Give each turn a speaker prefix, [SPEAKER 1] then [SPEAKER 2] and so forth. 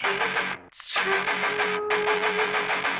[SPEAKER 1] It's true.